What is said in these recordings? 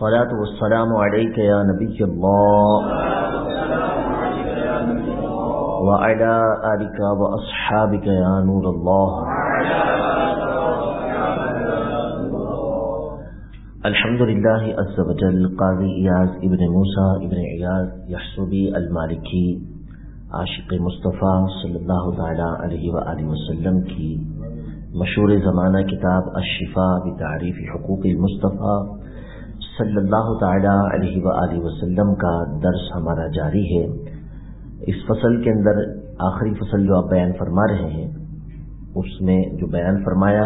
الصلاة والسلام عليك يا نبي الله. وعلى آلك وأصحابك يا نور الله. الحمد لله عز وجل، قاضي إياز ابن موسى ابن عياز يحسبي المالكي، عاشق مصطفیٰ صلی اللہ تعالی علیہ وآلہ وسلم کی مشہور زمانہ کتاب الشفا بتعریف حقوق المصطفیٰ صلی اللہ تعالی علیہ وآلہ وسلم کا درس ہمارا جاری ہے۔ اس فصل کے اندر آخری فصل جو آپ بیان فرما رہے ہیں، اس میں جو بیان فرمایا،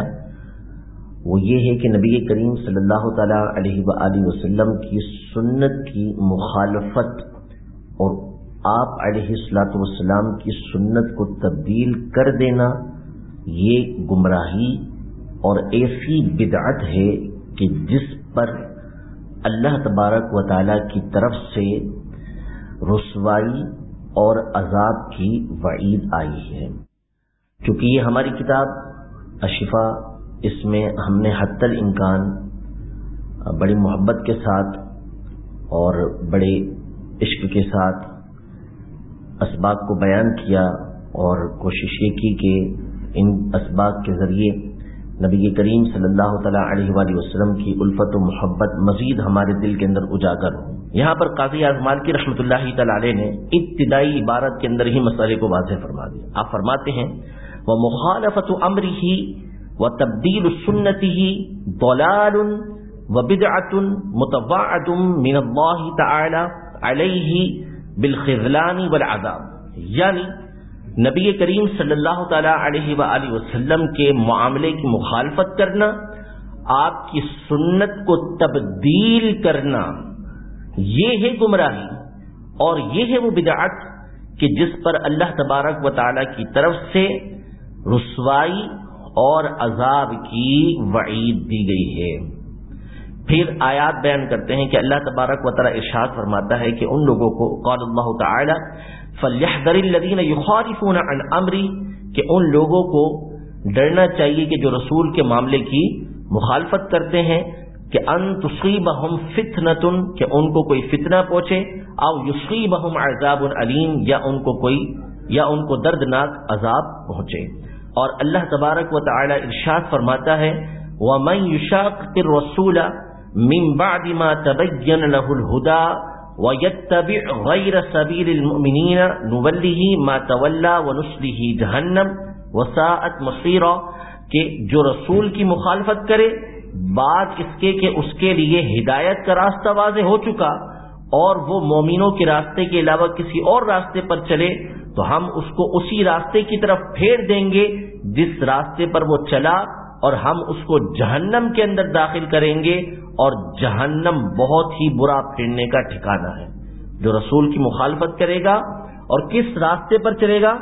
وہ یہ ہے کہ نبی کریم صلی اللہ تعالی علیہ وآلہ وسلم کی سنت کی مخالفت اور آپ علیہ السلاۃ والسلام کی سنت کو تبدیل کر دینا، یہ گمراہی اور ایسی بدعت ہے کہ جس پر اللہ تبارک و تعالی کی طرف سے رسوائی اور عذاب کی وعید آئی ہے۔ چونکہ یہ ہماری کتاب اشفا اس میں ہم نے حت الامکان، بڑی محبت کے ساتھ اور بڑے عشق کے ساتھ اسباق کو بیان کیا اور کوشش یہ کی کہ ان اسباق کے ذریعے نبی کریم صلی اللہ تعالیٰ علیہ وآلہ وسلم کی الفت و محبت مزید ہمارے دل کے اندر اجاگر ہو۔ یہاں پر قاضی اعظمال کی رحمۃ اللہ تعالی علیہ نے ابتدائی عبارت کے اندر ہی مسئلے کو واضح فرما دیا۔ آپ فرماتے ہیں وہ مخالفت امر ہی و تبدیل سنتی ہی بولال و بدعت متوعد من اللہ تعالی علیہ بالخذلان والعذاب۔ یعنی نبی کریم صلی اللہ تعالی علیہ وآلہ وسلم کے معاملے کی مخالفت کرنا، آپ کی سنت کو تبدیل کرنا، یہ ہے گمراہی اور یہ ہے وہ بدعت کہ جس پر اللہ تبارک و تعالی کی طرف سے رسوائی اور عذاب کی وعید دی گئی ہے۔ پھر آیات بیان کرتے ہیں کہ اللہ تبارک و تعالی ارشاد فرماتا ہے کہ ان لوگوں کو قال اللہ تعالی فلیحذر الذین یخالفون عن امری کہ ان لوگوں کو ڈرنا چاہیے کہ جو رسول کے معاملے کی مخالفت کرتے ہیں، کہ ان تصیبہم فتنتن کہ ان کو کوئی فتنہ پہنچے او یصیبہم عذاب علیم یا ان کو کوئی، یا ان کو دردناک عذاب پہنچے۔ اور اللہ تبارک و تعالی ارشاد فرماتا ہے، ومن یشاقق الرسول من بعد ما تبین له الهدى وَيَتَّبِعْ غَيْرَ سَبِيلِ الْمُؤْمِنِينَ نُوَلِّهِ مَا تَوَلَّا وَنُسْلِهِ جَهَنَّمْ وَسَاءَتْ مَصِيرًا کہ جو رسول کی مخالفت کرے بات اس کے کہ اس کے لیے ہدایت کا راستہ واضح ہو چکا اور وہ مومنوں کے راستے کے علاوہ کسی اور راستے پر چلے، تو ہم اس کو اسی راستے کی طرف پھیر دیں گے جس راستے پر وہ چلا اور ہم اس کو جہنم کے اندر داخل کریں گے اور جہنم بہت ہی برا پھیرنے کا ٹھکانہ ہے۔ جو رسول کی مخالفت کرے گا اور کس راستے پر چلے گا؟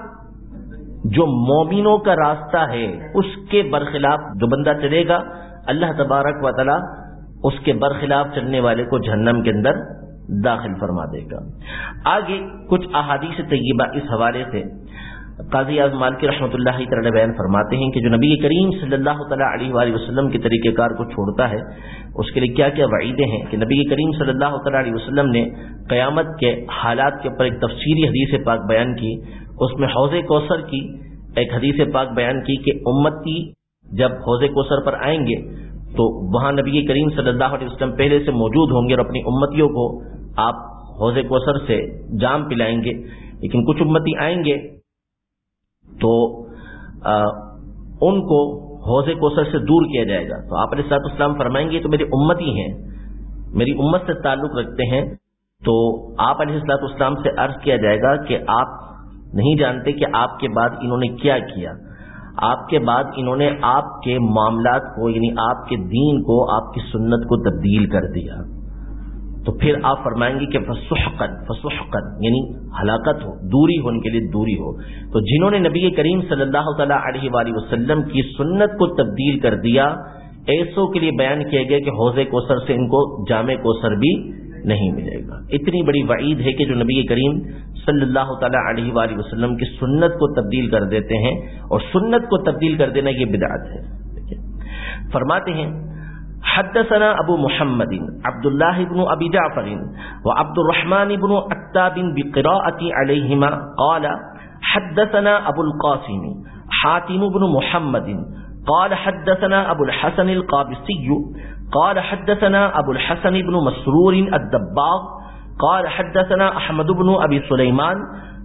جو مومنوں کا راستہ ہے، اس کے برخلاف جو بندہ چلے گا۔ اللہ تبارک و تعالی اس کے برخلاف چلنے والے کو جہنم کے اندر داخل فرما دے گا۔ آگے کچھ احادیث طیبہ اس حوالے سے۔ قاضی اعظم مالکی رحمۃ اللہ تعالی بیان فرماتے ہیں کہ جو نبی کریم صلی اللہ تعالیٰ علیہ وآلہ وسلم کے طریقہ کار کو چھوڑتا ہے، اس کے لیے کیا کیا وعیدیں ہیں؟ کہ نبی کریم صلی اللہ تعالیٰ علیہ وسلم نے قیامت کے حالات کے اوپر ایک تفصیلی حدیث پاک بیان کی، اس میں حوض کوثر کی ایک حدیث پاک بیان کی کہ امتی جب حوض کوثر پر آئیں گے تو وہاں نبی کریم صلی اللہ علیہ وسلم پہلے سے موجود ہوں گے اور اپنی امتیوں کو آپ حوض کوثر سے جام پلائیں گے۔ لیکن کچھ امتی آئیں گے تو ان کو حوض کوثر سے دور کیا جائے گا۔ تو آپ علیہ صاحب اسلام فرمائیں گے، تو میری امتی ہیں، میری امت سے تعلق رکھتے ہیں، تو آپ علیہ السلاط اسلام سے عرض کیا جائے گا کہ آپ نہیں جانتے کہ آپ کے بعد انہوں نے کیا کیا۔ آپ کے بعد انہوں نے آپ کے معاملات کو یعنی آپ کے دین کو، آپ کی سنت کو تبدیل کر دیا۔ تو پھر آپ فرمائیں گے کہ فسحقن فسحقن یعنی ہلاکت ہو، دوری ہو، ان کے لیے دوری ہو۔ تو جنہوں نے نبی کریم صلی اللہ تعالیٰ علیہ وآلہ وسلم کی سنت کو تبدیل کر دیا، ایسوں کے لیے بیان کیا گیا کہ حوض کوثر سے ان کو جامع کوثر بھی نہیں ملے گا۔ اتنی بڑی وعید ہے کہ جو نبی کریم صلی اللہ تعالیٰ علیہ وآلہ وسلم کی سنت کو تبدیل کر دیتے ہیں، اور سنت کو تبدیل کر دینا یہ بدعت ہے۔ فرماتے ہیں حدثنا ابو محمد عبد الله بن ابي جعفر وعبد الرحمن بن عتاب بقراءه عليهما قال، حدثنا ابو القاسم، حاتم بن محمد، قال حدثنا ابو الحسن القابسي، قال حدثنا ابو الحسن بن مسرور الدباغ، قال حدثنا احمد بن ابي سليمان،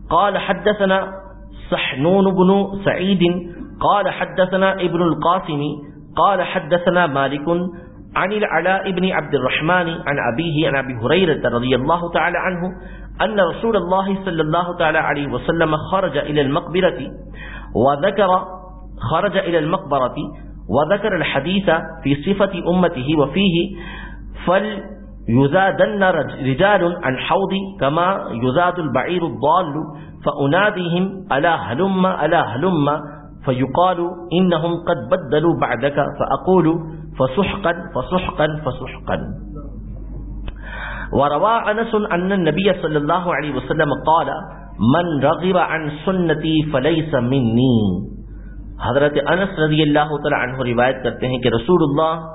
قال حدثنا سحنون بن سعيد، قال حدثنا ابن القاسم، قال حدثنا مالك عن العلاء بن عبد الرحمن عن أبيه عن أبي هريرة رضي الله تعالى عنه أن رسول الله صلى الله تعالى عليه وسلم خرج إلى المقبرة وذكر خرج إلى المقبرة وذكر الحديث في صفة أمته وفيه فليزادن رجال عن حوض كما يزاد البعير الضال فأناديهم ألا هلم ألا هلم فيقال إنهم قد بدلوا بعدك فأقول فسحقا فسحقا فسحقا. وروى انس ان النبي صلى الله عليه وسلم قال، من رغب عن سنتي فليس مني. حضرت انس رضی اللہ تعالی عنہ روایت کرتے ہیں کہ رسول اللہ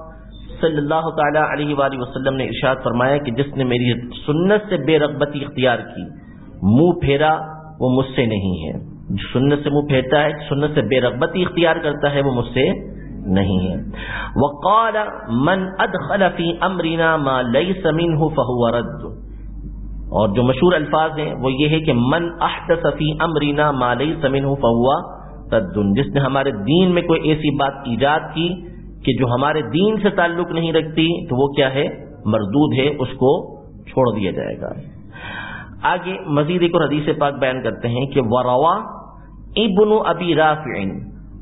صلی اللہ تعالی علیہ وآلہ وسلم نے ارشاد فرمایا کہ جس نے میری سنت سے بے رغبتی اختیار کی، منہ پھیرا وہ مجھ سے نہیں ہے۔ سنت سے منہ پھیرتا ہے، سنت سے بے رغبتی اختیار کرتا ہے، وہ مجھ سے نہیں ہے۔ وقال من ادخل في امرنا ما ليس منه فهو رد۔ اور جو مشہور الفاظ ہیں، وہ یہ ہے کہ من احدث في امرنا ما ليس منه فهو رد۔ جس نے ہمارے دین میں کوئی ایسی بات ایجاد کی کہ جو ہمارے دین سے تعلق نہیں رکھتی، تو وہ کیا ہے؟ مردود ہے، اس کو چھوڑ دیا جائے گا۔ آگے مزید ایک اور حدیث پاک بیان کرتے ہیں کہ وروا ابن ابی رافع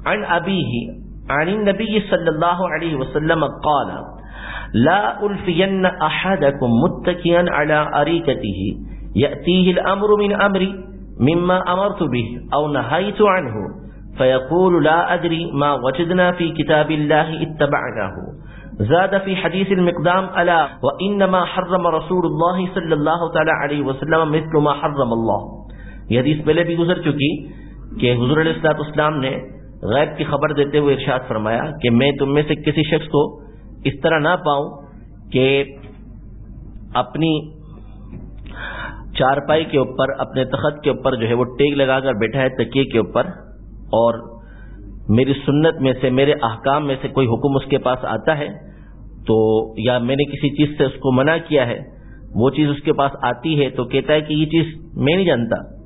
عن ابیہ عن النبي صلى الله عليه وسلم قال، لا ألفين أحدكم متكيا على أريكته يأتيه الأمر من أمري مما أمرت به أو نهيت عنه فيقول لا أدري ما وجدنا في كتاب الله اتبعناه. زاد في حديث المقدام ألا وإنما حرم رسول الله صلى الله تعالى عليه وسلم مثل ما حرم الله یہ حدیث پہلے بھی گزر چکی کہ حضور علیہ السلام نے غیب کی خبر دیتے ہوئے ارشاد فرمایا کہ میں تم میں سے کسی شخص کو اس طرح نہ پاؤں کہ اپنی چارپائی کے اوپر، اپنے تخت کے اوپر جو ہے وہ ٹیک لگا کر بیٹھا ہے، تکیے کے اوپر، اور میری سنت میں سے، میرے احکام میں سے کوئی حکم اس کے پاس آتا ہے تو یا میں نے کسی چیز سے اس کو منع کیا ہے، وہ چیز اس کے پاس آتی ہے تو کہتا ہے کہ یہ چیز میں نہیں جانتا۔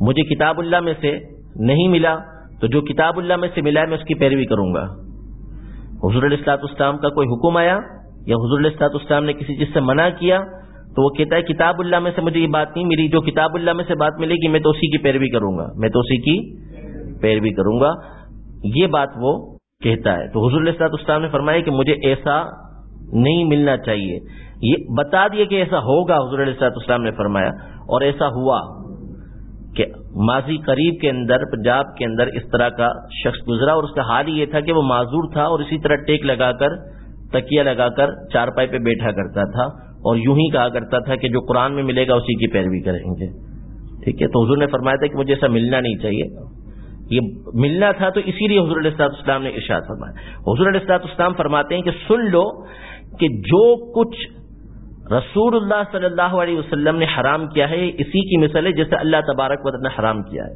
مجھے کتاب اللہ میں سے نہیں ملا، تو جو کتاب اللہ میں سے ملا ہے، میں اس کی پیروی کروں گا۔ حضور السلاط اسلام کا کوئی حکم آیا یا حضور السلاط اسلام نے کسی چیز سے منع کیا، تو وہ کہتا ہے، کتاب اللہ میں سے مجھے یہ بات نہیں ملی، جو کتاب اللہ میں سے بات ملے گی، میں تو اسی کی پیروی کروں گا۔ میں تو اسی کی پیروی کروں گا۔ یہ بات وہ کہتا ہے۔ تو حضور السلاط اسلام نے فرمایا کہ مجھے ایسا نہیں ملنا چاہیے۔ یہ بتا دیا کہ ایسا ہوگا، حضور السلاط اسلام نے فرمایا، اور ایسا ہوا۔ کہ ماضی قریب کے اندر، پنجاب کے اندر اس طرح کا شخص گزرا اور اس کا حال یہ تھا کہ وہ معذور تھا اور اسی طرح ٹیک لگا کر تکیا لگا کر چار پائی پہ بیٹھا کرتا تھا اور یوں ہی کہا کرتا تھا کہ جو قرآن میں ملے گا اسی کی پیروی کریں گے۔ ٹھیک ہے؟ تو حضور نے فرمایا تھا کہ مجھے ایسا ملنا نہیں چاہیے۔ یہ ملنا تھا تو اسی لیے حضور علیہ اسلام نے ارشاد فرمایا۔ حضور علیہ اسلام فرماتے ہیں کہ سن لو کہ جو کچھ رسول اللہ صلی اللہ علیہ وسلم نے حرام کیا ہے اسی کی مثل ہے جیسے اللہ تبارک و تعالیٰ نے حرام کیا ہے۔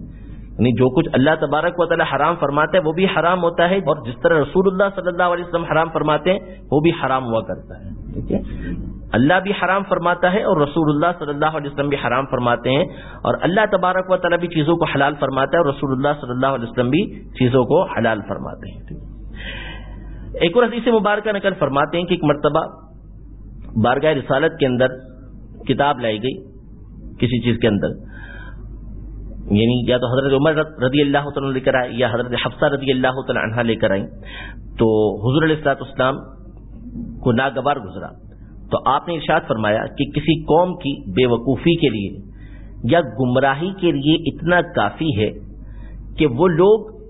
یعنی جو کچھ اللہ تبارک و تعالیٰ حرام فرماتا ہے وہ بھی حرام ہوتا ہے، اور جس طرح رسول اللہ صلی اللہ علیہ وسلم حرام فرماتے ہیں، وہ بھی حرام ہوا کرتا ہے۔ ٹھیک ہے؟ اللہ بھی حرام فرماتا ہے اور رسول اللہ صلی اللہ علیہ وسلم بھی حرام فرماتے ہیں، اور اللہ تبارک و تعالیٰ بھی چیزوں کو حلال فرماتا ہے اور رسول اللہ صلی اللہ علیہ وسلم بھی چیزوں کو حلال فرماتے ہیں۔ ایک اور حدیث مبارکہ نقل فرماتے ہیں کہ ایک مرتبہ بارگاہ رسالت کے اندر کتاب لائی گئی، کسی چیز کے اندر۔ یعنی یا تو حضرت عمر رضی اللہ تعالیٰ لے کر آئے یا حضرت حفصہ رضی اللہ تعالیٰ عنہ لے کر آئیں۔ تو حضور علیہ السلاط اسلام کو ناگوار گزرا۔ تو آپ نے ارشاد فرمایا کہ کسی قوم کی بے وقوفی کے لیے یا گمراہی کے لیے اتنا کافی ہے کہ وہ لوگ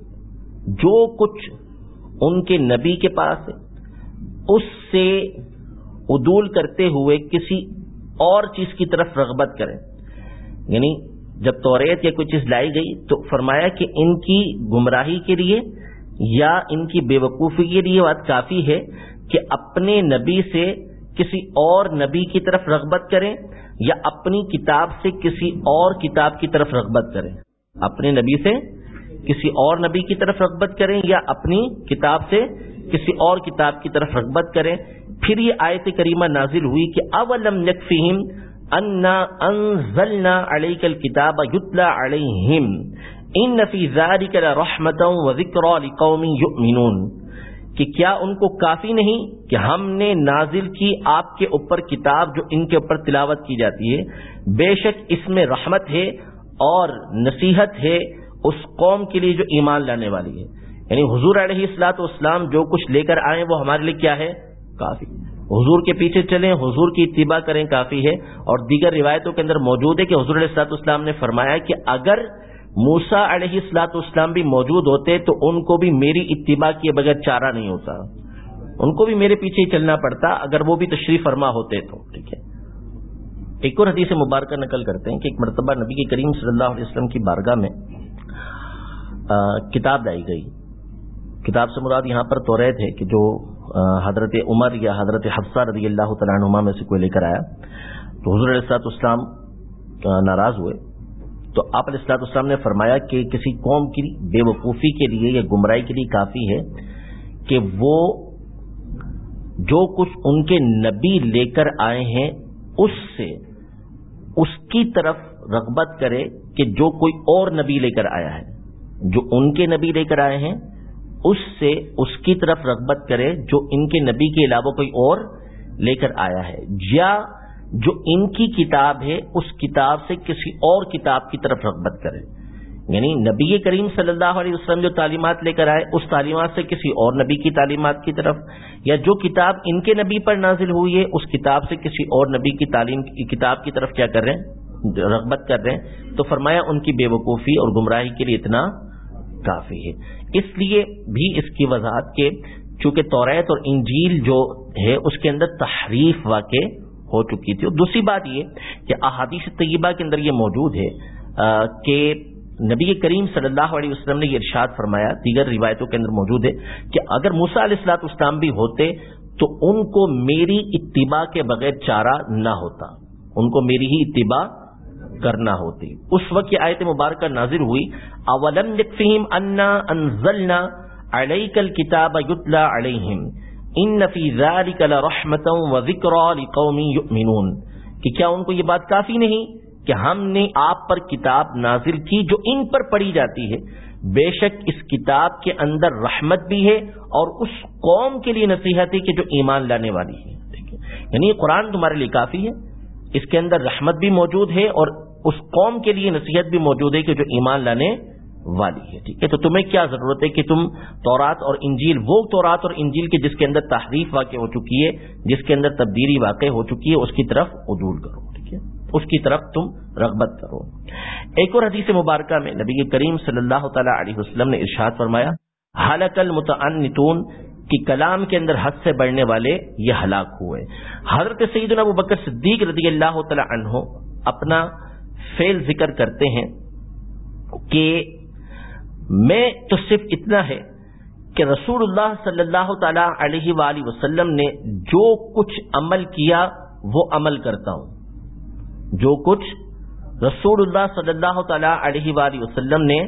جو کچھ ان کے نبی کے پاس ہے، اس سے عدول کرتے ہوئے کسی اور چیز کی طرف رغبت کریں۔ یعنی جب توریت یا کوئی چیز لائی گئی تو فرمایا کہ ان کی گمراہی کے لیے یا ان کی بے وقوفی کے لیے بات کافی ہے کہ اپنے نبی سے کسی اور نبی کی طرف رغبت کریں یا اپنی کتاب سے کسی اور کتاب کی طرف رغبت کریں۔ اپنے نبی سے کسی اور نبی کی طرف رغبت کریں یا اپنی کتاب سے کسی اور کتاب کی طرف رغبت کریں۔ پھر یہ آیت کریمہ نازل ہوئی کہ اولم یکفہم انا انزلنا علیک الكتاب یتلا علیہم ان فی ذالک لرحمتا و ذکرا لقوم یؤمنون۔ کہ کیا ان کو کافی نہیں کہ ہم نے نازل کی آپ کے اوپر کتاب جو ان کے اوپر تلاوت کی جاتی ہے۔ بے شک اس میں رحمت ہے اور نصیحت ہے اس قوم کے لیے جو ایمان لانے والی ہے۔ یعنی حضور علیہ السلاط اسلام جو کچھ لے کر آئے وہ ہمارے لیے کیا ہے؟ کافی۔ حضور کے پیچھے چلیں، حضور کی اتباع کریں، کافی ہے۔ اور دیگر روایتوں کے اندر موجود ہے کہ حضور علیہ السلاط اسلام نے فرمایا کہ اگر موسا علیہ السلاط اسلام بھی موجود ہوتے تو ان کو بھی میری اتباع کیے بغیر چارہ نہیں ہوتا۔ ان کو بھی میرے پیچھے ہی چلنا پڑتا اگر وہ بھی تشریف فرما ہوتے تو، ٹھیک ہے۔ ایک اور حدیث مبارکہ نقل کرتے ہیں کہ ایک مرتبہ نبی کے کریم صلی اللہ علیہ وسلم کی بارگاہ میں کتاب لائی گئی۔ کتاب سے مراد یہاں پر تو رہے تھے کہ جو حضرت عمر یا حضرت حفصہ رضی اللہ تعالیٰ عنما میں سے کوئی لے کر آیا۔ تو حضور علیہ السلاط اسلام ناراض ہوئے۔ تو آپ علیہ السلاط اسلام نے فرمایا کہ کسی قوم کی بے وقوفی کے لیے یا گمراہی کے لیے کافی ہے کہ وہ جو کچھ ان کے نبی لے کر آئے ہیں، اس سے اس کی طرف رغبت کرے کہ جو کوئی اور نبی لے کر آیا ہے۔ جو ان کے نبی لے کر آئے ہیں اس سے اس کی طرف رغبت کرے جو ان کے نبی کے علاوہ کوئی اور لے کر آیا ہے، یا جو ان کی کتاب ہے، اس کتاب سے کسی اور کتاب کی طرف رغبت کرے۔ یعنی نبی کریم صلی اللہ علیہ وسلم جو تعلیمات لے کر آئے، اس تعلیمات سے کسی اور نبی کی تعلیمات کی طرف، یا جو کتاب ان کے نبی پر نازل ہوئی ہے، اس کتاب سے کسی اور نبی کی تعلیم کی کتاب کی طرف کیا کر رہے ہیں؟ رغبت کر رہے ہیں۔ تو فرمایا ان کی بے وقوفی اور گمراہی کے لیے اتنا کافی ہے۔ اس لیے بھی اس کی وضاحت کے چونکہ توریت اور انجیل جو ہے، اس کے اندر تحریف واقع ہو چکی تھی۔ اور دوسری بات یہ کہ احادیث طیبہ کے اندر یہ موجود ہے کہ نبی کریم صلی اللہ علیہ وسلم نے یہ ارشاد فرمایا، دیگر روایتوں کے اندر موجود ہے کہ اگر موسا علیہ السلاط اسلام بھی ہوتے تو ان کو میری اتباع کے بغیر چارہ نہ ہوتا۔ ان کو میری ہی اتباع کرنا ہوتی۔ اس وقت یہ آیت مبارکہ نازر ہوئی، اولم یکفہم انا انزلنا علیک الكتاب یتلا علیہم، ان نفی ذالک لرحمتا و ذکرا لقوم یؤمنون۔ کہ کیا ان کو یہ بات کافی نہیں کہ ہم نے آپ پر کتاب نازل کی جو ان پر پڑھی جاتی ہے۔ بے شک اس کتاب کے اندر رحمت بھی ہے اور اس قوم کے لیے نصیحت ہے کہ جو ایمان لانے والی ہے۔ یعنی قرآن تمہارے لیے کافی ہے، اس کے اندر رحمت بھی موجود ہے اور اس قوم کے لیے نصیحت بھی موجود ہے کہ جو ایمان لانے والی ہے، ٹھیک ہے؟ تو تمہیں کیا ضرورت ہے کہ تم تورات اور انجیل، وہ تورات اور انجیل کے جس کے اندر تحریف واقع ہو چکی ہے، جس کے اندر تبدیلی واقع ہو چکی ہے، اس کی طرف عدول کرو، ٹھیک ہے؟ اس کی طرف تم رغبت کرو۔ ایک اور حدیث مبارکہ میں نبی کریم صلی اللہ تعالی علیہ وسلم نے ارشاد فرمایا حالت المتعنتون کی کلام کے اندر حد سے بڑھنے والے یہ ہلاک ہوئے۔ حضرت سیدنا ابو بکر صدیق رضی اللہ تعالی عنہ اپنا فیل ذکر کرتے ہیں کہ میں تو صرف اتنا ہے کہ رسول اللہ صلی اللہ تعالی علیہ وآلہ وسلم نے جو کچھ عمل کیا وہ عمل کرتا ہوں۔ جو کچھ رسول اللہ صلی اللہ تعالی علیہ وآلہ وسلم نے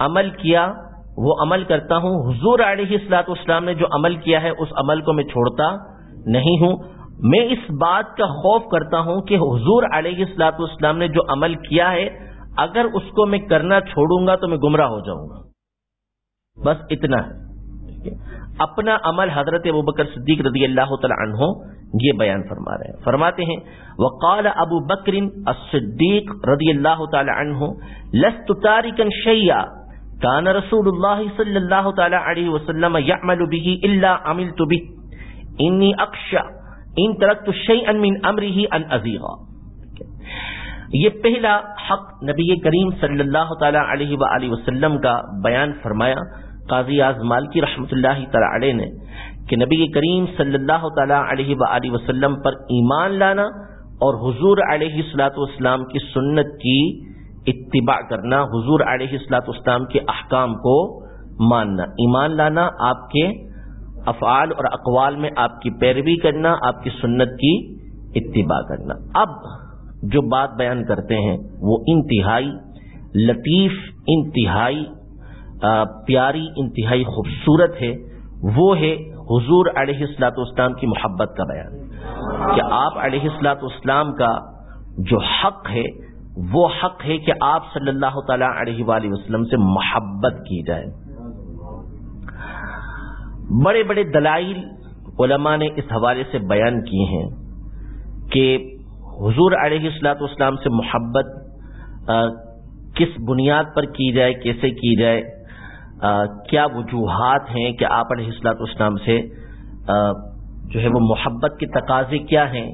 عمل کیا وہ عمل کرتا ہوں۔ حضور علیہ السلاط اسلام نے جو عمل کیا ہے اس عمل کو میں چھوڑتا نہیں ہوں۔ میں اس بات کا خوف کرتا ہوں کہ حضور علیہ السلاط اسلام نے جو عمل کیا ہے، اگر اس کو میں کرنا چھوڑوں گا تو میں گمراہ ہو جاؤں گا۔ بس اتنا ہے۔ اپنا عمل حضرت ابو بکر صدیق رضی اللہ تعالی عنہ یہ بیان فرما رہے ہیں۔ فرماتے ہیں، وقال ابو بکر الصدیق رضی اللہ تعالی عنہ، لست تارکا شیئا، کان رسول اللہ صلی اللہ تعالی علیہ وسلم یعمل به الا عملت به، انی اخشى ان طرق تو شعی ان من امری ہی ان عزیغ یہ پہلا حق نبی کریم صلی اللہ تعالی علیہ و وسلم کا بیان فرمایا. قاضی اعظمال کی رحمۃ اللہ تعالی علیہ نے کہ نبی کریم صلی اللہ تعالی علیہ و وسلم پر ایمان لانا اور حضور علیہ السلاۃ والسلام کی سنت کی اتباع کرنا، حضور علیہ السلاۃ والسلام کے احکام کو ماننا، ایمان لانا، آپ کے افعال اور اقوال میں آپ کی پیروی کرنا، آپ کی سنت کی اتباع کرنا۔ اب جو بات بیان کرتے ہیں، وہ انتہائی لطیف، انتہائی پیاری، انتہائی خوبصورت ہے۔ وہ ہے حضور علیہ السلاط اسلام کی محبت کا بیان۔ کہ آپ علیہ السلاط اسلام کا جو حق ہے، وہ حق ہے کہ آپ صلی اللہ تعالی علیہ وآلہ وسلم سے محبت کی جائے۔ بڑے بڑے دلائل علماء نے اس حوالے سے بیان کیے ہیں کہ حضور علیہ السلاط اسلام سے محبت کس بنیاد پر کی جائے، کیسے کی جائے کیا وجوہات ہیں کہ آپ علیہ السلاط اسلام سے جو ہے وہ محبت کے تقاضے کیا ہیں،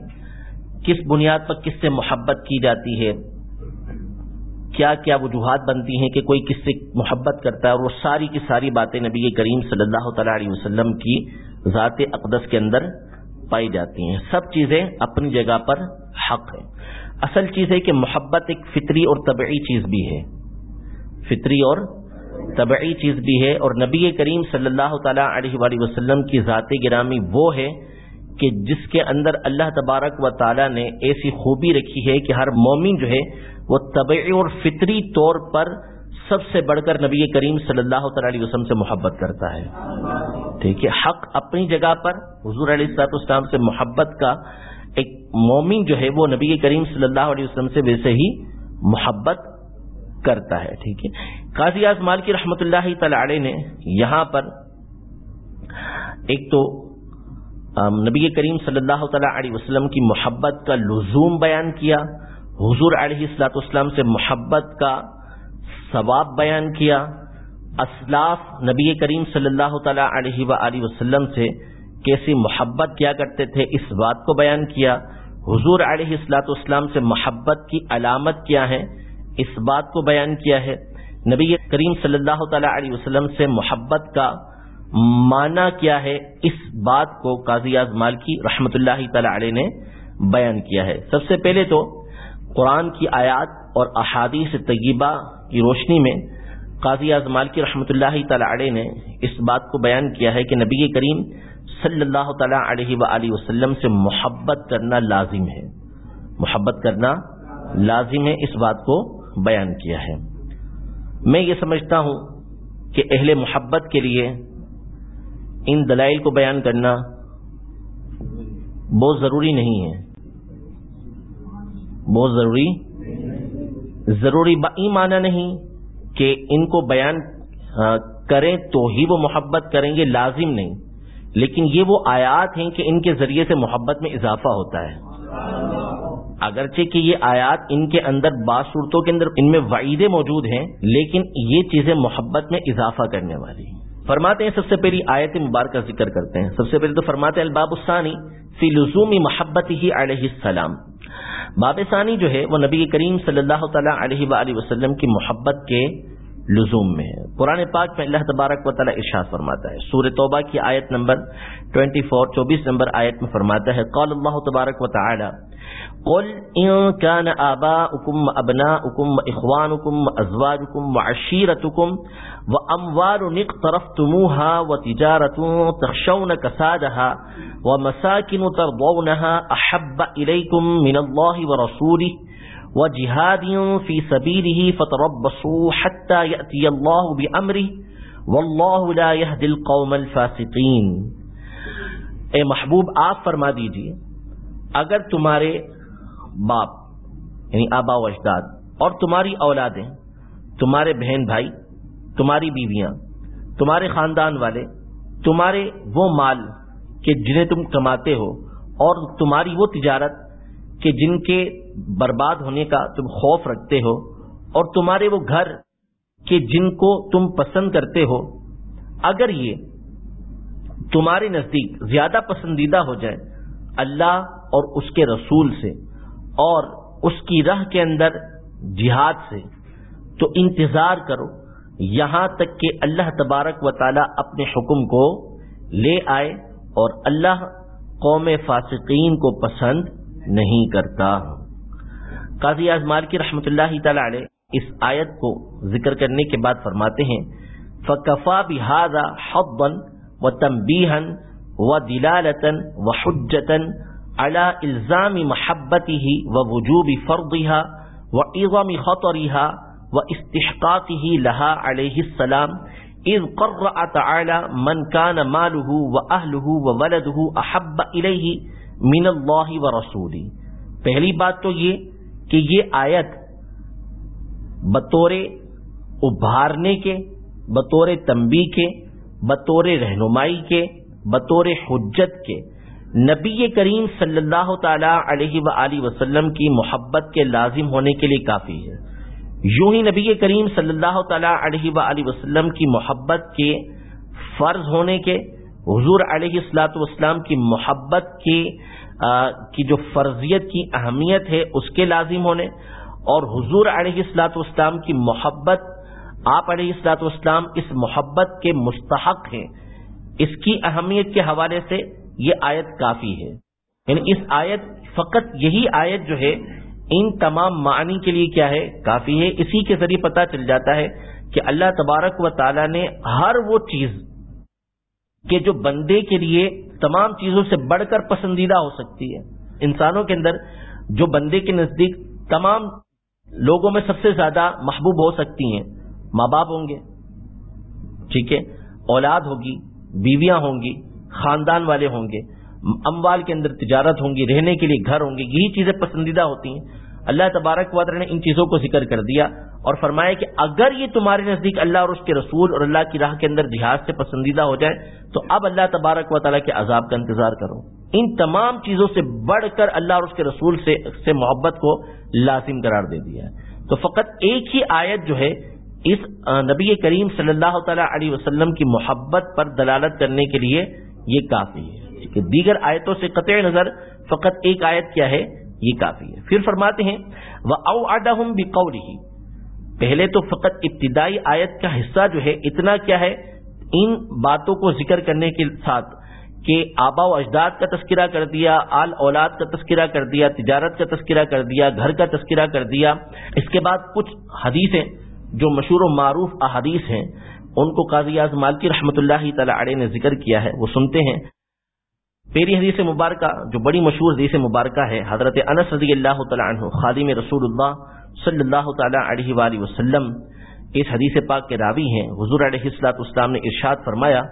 کس بنیاد پر کس سے محبت کی جاتی ہے کیا کیا وجوہات بنتی ہیں کہ کوئی کس سے محبت کرتا ہے اور وہ ساری کی ساری باتیں نبی کریم صلی اللہ تعالی علیہ وسلم کی ذات اقدس کے اندر پائی جاتی ہیں۔ سب چیزیں اپنی جگہ پر حق ہے اصل چیز ہے کہ محبت ایک فطری اور طبعی چیز بھی ہے۔ فطری اور طبعی چیز بھی ہے اور نبی کریم صلی اللہ تعالی علیہ وآلہ وسلم کی ذات گرامی وہ ہے کہ جس کے اندر اللہ تبارک و تعالی نے ایسی خوبی رکھی ہے کہ ہر مومن جو ہے وہ طبعی اور فطری طور پر سب سے بڑھ کر نبی کریم صلی اللہ تعالی علیہ وسلم سے محبت کرتا ہے۔ ٹھیک ہے، حق اپنی جگہ پر حضور علیہ السلاط اسلام سے محبت کا ایک مومن جو ہے وہ نبی کریم صلی اللہ علیہ وسلم سے ویسے ہی محبت کرتا ہے۔ ٹھیک ہے، قاضی اعظمال کی رحمت اللہ تعالی نے یہاں پر ایک تو نبی کریم صلی اللہ تعالی علیہ وسلم کی محبت کا لزوم بیان کیا، حضور علیہ السلاط اسلام سے محبت کا ثواب بیان کیا۔ اسلاف نبی کریم صلی اللہ تعالی علیہ و وسلم سے کیسی محبت کیا کرتے تھے اس بات کو بیان کیا۔ حضور علیہ السلاط اسلام سے محبت کی علامت کیا ہے؟ اس بات کو بیان کیا ہے۔ نبی کریم صلی اللہ تعالی علیہ وسلم سے محبت کا معنی کیا ہے اس بات کو قاضی اعظمال کی رحمت اللہ تعالی علیہ نے بیان کیا ہے۔ سب سے پہلے تو قرآن کی آیات اور احادیث طیبہ کی روشنی میں قاضی اعظمال کی رحمۃ اللہ تعالی علیہ نے اس بات کو بیان کیا ہے کہ نبی کریم صلی اللہ تعالی علیہ و وسلم سے محبت کرنا لازم ہے۔ محبت کرنا لازم ہے اس بات کو بیان کیا ہے۔ میں یہ سمجھتا ہوں کہ اہل محبت کے لیے ان دلائل کو بیان کرنا بہت ضروری نہیں ہے۔ بہت ضروری۔ ضروری معنی نہیں کہ ان کو بیان کریں تو ہی وہ محبت کریں گے، لازم نہیں۔ لیکن یہ وہ آیات ہیں کہ ان کے ذریعے سے محبت میں اضافہ ہوتا ہے۔ اگرچہ کہ یہ آیات ان کے اندر بعض صورتوں کے اندر ان میں وعیدیں موجود ہیں، لیکن یہ چیزیں محبت میں اضافہ کرنے والی ہیں۔ فرماتے ہیں سب سے پہلی آیت مبارکہ ذکر کرتے ہیں۔ سب سے پہلے تو فرماتے ہیں الباب الثانی فی لزوم محبت ہی علیہ السلام۔ باب ثانی جو ہے وہ نبی کریم صلی اللہ تعالیٰ علیہ وآلہ وسلم کی محبت کے لزوم میں ہے۔ قرآن پاک میں اللہ تبارک و تعالیٰ ارشاد فرماتا ہے۔ سورہ توبہ کی آیت نمبر 24 24 نمبر آیت میں فرماتا ہے، قال اللہ تبارک و تعالی، قل ان كان آباؤكم وابناؤكم واخوانكم وازواجكم وعشيرتكم واموال اقترفتموها وتجارة تخشون كسادها ومساكن ترضونها احب اليكم من الله ورسوله وجهاد في سبيله فتربصوا حتى يأتي الله بأمره والله لا يهدي القوم الفاسقين. اے محبوب، آپ فرما دیجیے، اگر تمہارے باپ یعنی آبا و اجداد اور تمہاری اولادیں، تمہارے بہن بھائی، تمہاری بیویاں، تمہارے خاندان والے، تمہارے وہ مال کہ جنہیں تم کماتے ہو اور تمہاری وہ تجارت کہ جن کے برباد ہونے کا تم خوف رکھتے ہو اور تمہارے وہ گھر کہ جن کو تم پسند کرتے ہو، اگر یہ تمہارے نزدیک زیادہ پسندیدہ ہو جائے اللہ اور اس کے رسول سے اور اس کی راہ کے اندر جہاد سے، تو انتظار کرو یہاں تک کہ اللہ تبارک و تعالی اپنے حکم کو لے آئے اور اللہ قوم فاسقین کو پسند نہیں کرتا۔ قاضی اعظمال کی رحمت اللہ تعالی علیہ اس آیت کو ذکر کرنے کے بعد فرماتے ہیں فکفا بحاظ حبن و تمبیہن و دلالتن و حجتن علی الزام محبتی ہی و وجوب فردیہ و عظم خطریہ و استحقاق ہی لہا علیہ السلام اذ قرأ تعالی من کان مالہ و اہلہ و ولدہ احب الیہ من اللہ و رسولی پہلی بات تو یہ کہ یہ آیت بطور ابھارنے کے، بطور تمبی کے، بطور رہنمائی کے، بطور حجت کے نبی کریم صلی اللہ تعالی علیہ و وسلم کی محبت کے لازم ہونے کے لیے کافی ہے۔ یوں ہی نبی کریم صلی اللہ تعالی علیہ و وسلم کی محبت کے فرض ہونے کے، حضور علیہ السلاۃ والسلام کی محبت کے کی جو فرضیت کی اہمیت ہے، اس کے لازم ہونے۔ اور حضور علیہ السلاط والسلام کی محبت، آپ علیہ السلاط والسلام اس محبت کے مستحق ہیں۔ اس کی اہمیت کے حوالے سے یہ آیت کافی ہے۔ یعنی اس آیت فقط یہی آیت جو ہے، ان تمام معنی کے لیے کیا ہے، کافی ہے۔ اسی کے ذریعے پتا چل جاتا ہے کہ اللہ تبارک و تعالی نے ہر وہ چیز کہ جو بندے کے لیے تمام چیزوں سے بڑھ کر پسندیدہ ہو سکتی ہے۔ انسانوں کے اندر جو بندے کے نزدیک تمام لوگوں میں سب سے زیادہ محبوب ہو سکتی ہیں، ماں باپ ہوں گے، ٹھیک ہے، اولاد ہوگی، بیویاں ہوں گی، خاندان والے ہوں گے، اموال کے اندر تجارت ہوں گی، رہنے کے لیے گھر ہوں گے، یہی چیزیں پسندیدہ ہوتی ہیں۔ اللہ تبارک وادر نے ان چیزوں کو ذکر کر دیا اور فرمایا کہ اگر یہ تمہارے نزدیک اللہ اور اس کے رسول اور اللہ کی راہ کے اندر جہاز سے پسندیدہ ہو جائے، تو اب اللہ تبارک و تعالیٰ کے عذاب کا انتظار کرو۔ ان تمام چیزوں سے بڑھ کر اللہ اور اس کے رسول سے سے محبت کو لازم قرار دے دیا۔ ہے تو فقط ایک ہی آیت جو ہے، اس نبی کریم صلی اللہ تعالی علیہ وسلم کی محبت پر دلالت کرنے کے لیے یہ کافی ہے۔ کہ دیگر آیتوں سے قطع نظر فقط ایک آیت کیا ہے؟ یہ کافی ہے۔ پھر فرماتے ہیں وہ او آڈا ہوں پہلے تو فقط ابتدائی آیت کا حصہ جو ہے، اتنا کیا ہے، ان باتوں کو ذکر کرنے کے ساتھ کہ آبا و اجداد کا تذکرہ کر دیا، آل اولاد کا تذکرہ کر دیا، تجارت کا تذکرہ کر دیا، گھر کا تذکرہ کر دیا۔ اس کے بعد کچھ حدیثیں جو مشہور و معروف احادیث ہیں، ان کو قاضی اعظم مالکی رحمۃ اللہ تعالی علیہ نے ذکر کیا ہے، وہ سنتے ہیں۔ پہلی حدیث مبارکہ، جو بڑی مشہور حدیث مبارکہ ہے، حضرت انس رضی اللہ تعالیٰ عنہ، خادم رسول اللہ صلی اللہ تعالیٰ علیہ وآلہ وسلم، اس حدیث پاک کے راوی ہیں۔ حضور علیہ السلاط اسلام نے ارشاد فرمایا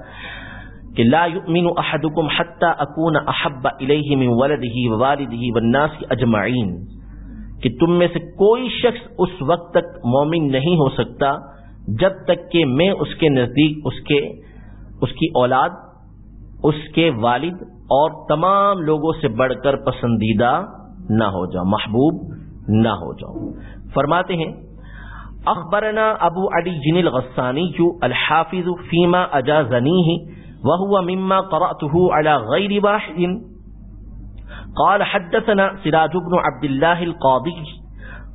کہ لا يؤمن احدكم حتى اكون احب اليه من ولده ووالده والناس اجمعين کہ تم میں سے کوئی شخص اس وقت تک مومن نہیں ہو سکتا، جب تک کہ میں اس کے نزدیک، اس کے، اس کی اولاد، اس کے والد اور تمام لوگوں سے بڑھ کر پسندیدہ نہ ہو جاؤں محبوب نہ ہو جاؤں فرماتے ہیں، اخبرنا ابو علی جن الغسانی الحافظ فیما اجازنی وهو مما قرأته على غير واحد۔ قال حدثنا سراج بن عبد الله القاضي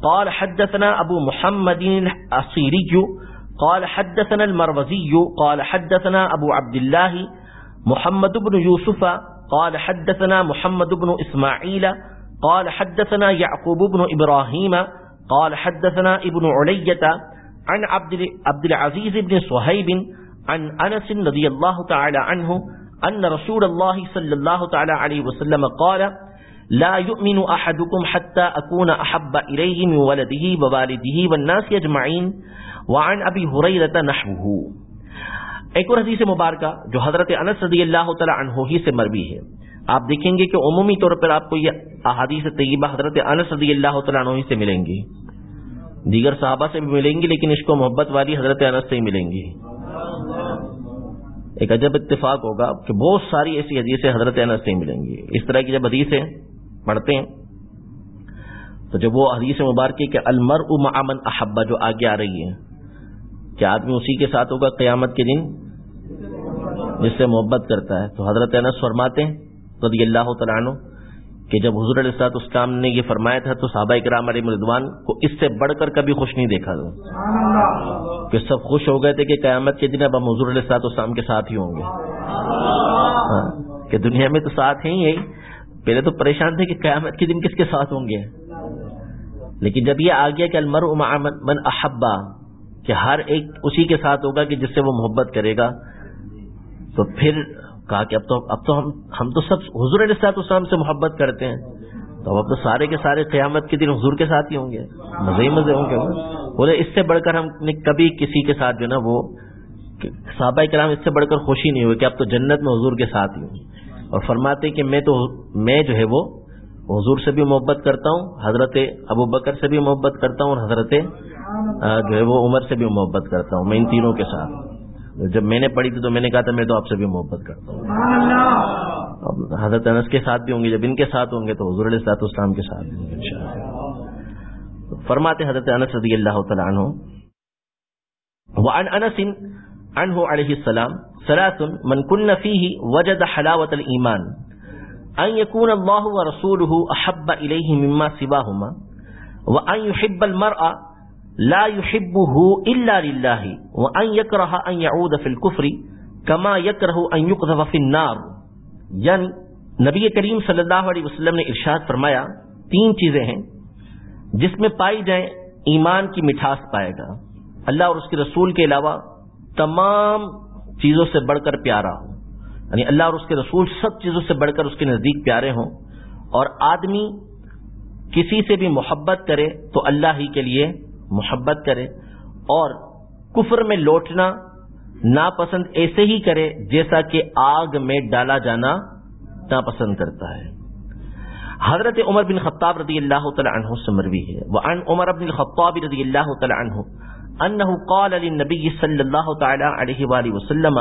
قال حدثنا أبو محمد الأصيري قال حدثنا المروزي قال حدثنا أبو عبد الله محمد بن يوسف قال حدثنا محمد بن إسماعيل، قال حدثنا يعقوب بن إبراهيم، قال حدثنا ابن علية، عن عبد العزيز بن صهيب، عن انس رضی اللہ تعالی عنہ ان رسول اللہ صلی اللہ تعالی علیہ وسلم قال لا يؤمن احدكم حتى اكون احب اليه من ولده ووالده والناس اجمعين وعن ابي هريره نحوه. ایک اور حدیث مبارکہ جو حضرت انس رضی اللہ تعالی عنہ ہی سے مروی ہے۔ آپ دیکھیں گے کہ عمومی طور پر آپ کو یہ احادیث طیبہ حضرت انس رضی اللہ تعالی عنہ ہی سے ملیں گی۔ دیگر صحابہ سے بھی ملیں گی، لیکن اس کو محبت والی حضرت انس سے ہی ملیں گی۔ ایک عجب اتفاق ہوگا کہ بہت ساری ایسی حدیثیں حضرت انس سے ملیں گی۔ اس طرح کی جب حدیثیں پڑھتے ہیں، تو جب وہ حدیث مبارکی کے المر امن احبا جو آگے آ رہی ہے کہ آدمی اسی کے ساتھ ہوگا قیامت کے دن جس سے محبت کرتا ہے۔ تو حضرت انس فرماتے ہیں رضی اللہ تعالیٰ عنہ کہ جب حضور علیہ السلاط اسلام نے یہ فرمایا تھا تو صحابہ کرام علیہ مردوان کو اس سے بڑھ کر کبھی خوش نہیں دیکھا تھا۔ کہ سب خوش ہو گئے تھے کہ قیامت کے دن اب ہم حضور علیہ السلاط اسلام کے ساتھ ہی ہوں گے۔ ہاں، کہ دنیا میں تو ساتھ ہیں ہی پہلے تو پریشان تھے کہ قیامت کے دن کس کے ساتھ ہوں گے۔ لیکن جب یہ آ گیا کہ المر من احبا کہ ہر ایک اسی کے ساتھ ہوگا کہ جس سے وہ محبت کرے گا۔ تو پھر کہا کہ اب تو اب تو ہم ہم تو سب حضور علیہ السلاط اسلام سے محبت کرتے ہیں۔ تو اب تو سارے کے سارے قیامت کے دن حضور کے ساتھ ہی ہوں گے۔ مزے ہی مزے ہوں گے۔ بولے، اس سے بڑھ کر ہم نے کبھی کسی کے ساتھ جو نا وہ صحابہ کرام اس سے بڑھ کر خوشی نہیں ہوئی کہ اب تو جنت میں حضور کے ساتھ ہی ہوں۔ اور فرماتے کہ میں تو میں جو ہے وہ حضور سے بھی محبت کرتا ہوں، حضرت ابو بکر سے بھی محبت کرتا ہوں اور حضرت جو ہے وہ عمر سے بھی محبت کرتا ہوں، میں ان تینوں کے ساتھ۔ جب میں نے پڑھی تھی تو میں نے کہا تھا میں تو آپ سے بھی محبت کرتا ہوں۔ حضرت انس کے ساتھ بھی ہوں گے، جب ان کے ساتھ ہوں گے تو حضور علیہ سات اسلام کے ساتھ ہوں گے فرماتے حضرت انس رضی اللہ تعالیٰ عنہ، وعن انس عنہ علیہ السلام ثلاث من كن فيه وجد حلاوة الإيمان أن يكون الله ورسوله أحب إليه مما سواهما وأن يحب المرأة لا يحبه الا لله وان يكره ان يعود في الكفر كما يكره ان يقذف في النار. یعنی نبی کریم صلی اللہ علیہ وسلم نے ارشاد فرمایا، تین چیزیں ہیں جس میں پائی جائیں، ایمان کی مٹھاس پائے گا۔ اللہ اور اس کے رسول کے علاوہ تمام چیزوں سے بڑھ کر پیارا ہو یعنی اللہ اور اس کے رسول سب چیزوں سے بڑھ کر اس کے نزدیک پیارے ہوں۔ اور آدمی کسی سے بھی محبت کرے تو اللہ ہی کے لیے محبت کرے اور کفر میں لوٹنا ناپسند ایسے ہی کرے جیسا کہ آگ میں ڈالا جانا ناپسند کرتا ہے۔ حضرت عمر بن خطاب رضی اللہ تعالی عنہ سے مروی ہے۔ وعن عمر بن الخطاب رضی اللہ تعالی عنہ انه قال للنبي صلى الله تعالى عليه واله وسلم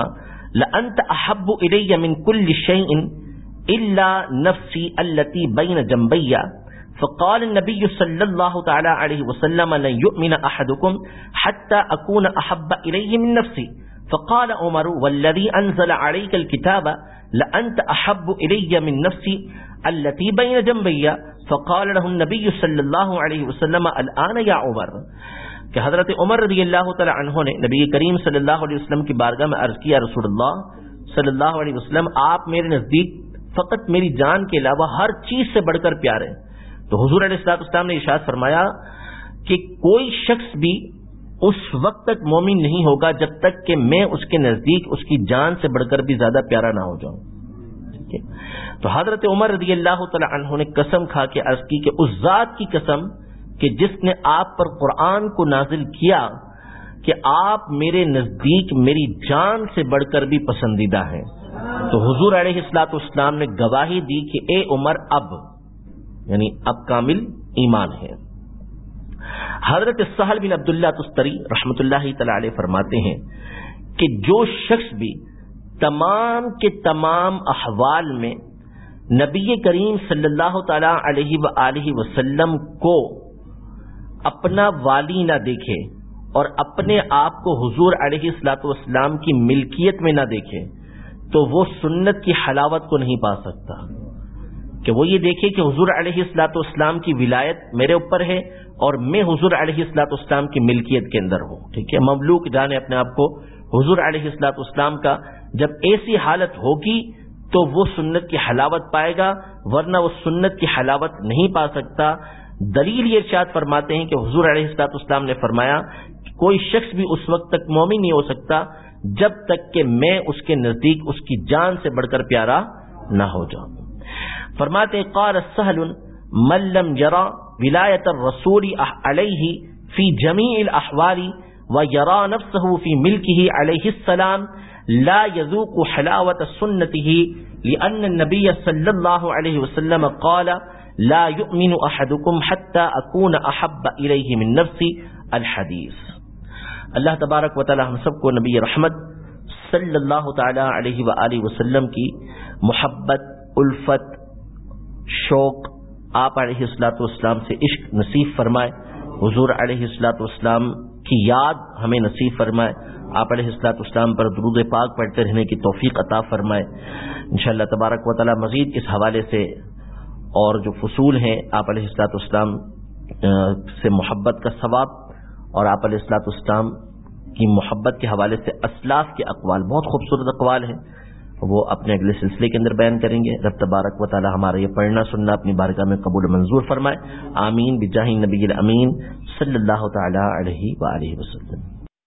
لانت احب الي من كل شيء الا نفسي التي بين جنبي فقال النبي صلى الله تعالى عليه وسلم لن يؤمن أحدكم حتى أكون أحب إليه من نفسي. فقال عمر، والذي أنزل عليك الكتاب لأنت أحب إلي من نفسي التي بين جنبي. فقال له النبي صلى الله عليه وسلم، الآن يا عمر. کہ حضرت عمر رضی اللہ تعالی عنہ نے نبی کریم صلی اللہ علیہ وسلم کی بارگاہ میں عرض کیا، رسول اللہ صلی اللہ علیہ وسلم، آپ میرے نزدیک فقط میری جان کے علاوہ ہر چیز سے بڑھ کر پیارے۔ ہیں تو حضور علیہ السلاط اسلام نے اشاعت فرمایا کہ کوئی شخص بھی اس وقت تک مومن نہیں ہوگا جب تک کہ میں اس کے نزدیک اس کی جان سے بڑھ کر بھی زیادہ پیارا نہ ہو جاؤں۔ تو حضرت عمر رضی اللہ تعالی عنہ نے قسم کھا کے عرض کی کہ اس ذات کی قسم کہ جس نے آپ پر قرآن کو نازل کیا کہ آپ میرے نزدیک میری جان سے بڑھ کر بھی پسندیدہ ہیں۔ تو حضور علیہ السلاط اسلام نے گواہی دی کہ اے عمر، اب یعنی اب کامل ایمان ہے۔ حضرت سہل بن عبداللہ تستری رحمت اللہ تعالی فرماتے ہیں کہ جو شخص بھی تمام کے تمام احوال میں نبی کریم صلی اللہ تعالی علیہ وسلم کو اپنا والی نہ دیکھے اور اپنے آپ کو حضور علیہ السلاۃ والسلام کی ملکیت میں نہ دیکھے تو وہ سنت کی حلاوت کو نہیں پا سکتا۔ کہ وہ یہ دیکھے کہ حضور علیہ السلاط اسلام کی ولایت میرے اوپر ہے اور میں حضور علیہ السلاط اسلام کی ملکیت کے اندر ہوں، ٹھیک ہے؟ مملوک جانے اپنے آپ کو حضور علیہ السلاط اسلام کا جب ایسی حالت ہوگی تو وہ سنت کی حلاوت پائے گا، ورنہ وہ سنت کی حلاوت نہیں پا سکتا۔ دلیل یہ ارشاد فرماتے ہیں کہ حضور علیہ السلاط اسلام نے فرمایا کوئی شخص بھی اس وقت تک مومن نہیں ہو سکتا جب تک کہ میں اس کے نزدیک اس کی جان سے بڑھ کر پیارا نہ ہو جاؤں۔ فرماتے قال السهل من لم يرى ولایت الرسول علیہ فی جمیع الاحوال ويرى نفسه في ملكه عليه السلام، لا يذوق حلاوة سنته لأن النبي صلى الله عليه وسلم قال، لا يؤمن أحدكم حتى أكون أحب إليه من نفسي الحديث اللہ تبارک و تعالی ہم سب کو نبی رحمت صلی اللہ تعالی علیہ وآلہ وسلم کی محبت، الفت شوق آپ علیہ السلاۃ والسلام سے عشق نصیب فرمائے، حضور علیہ السلاۃ والسلام کی یاد ہمیں نصیب فرمائے، آپ علیہ السلاط اسلام پر درود پاک پڑھتے رہنے کی توفیق عطا فرمائے۔ انشاءاللہ تبارک و تعالی مزید اس حوالے سے اور جو فصول ہیں، آپ علیہ السلاط اسلام سے محبت کا ثواب اور آپ علیہ السلاط اسلام کی محبت کے حوالے سے اسلاف کے اقوال، بہت خوبصورت اقوال ہیں۔ وہ اپنے اگلے سلسلے کے اندر بیان کریں گے۔ رب تبارک و تعالی ہمارا یہ پڑھنا، سننا، اپنی بارگاہ میں قبول منظور فرمائے۔ آمین، بجاہ نبی الامین، صلی اللہ تعالی علیہ وآلہ وسلم۔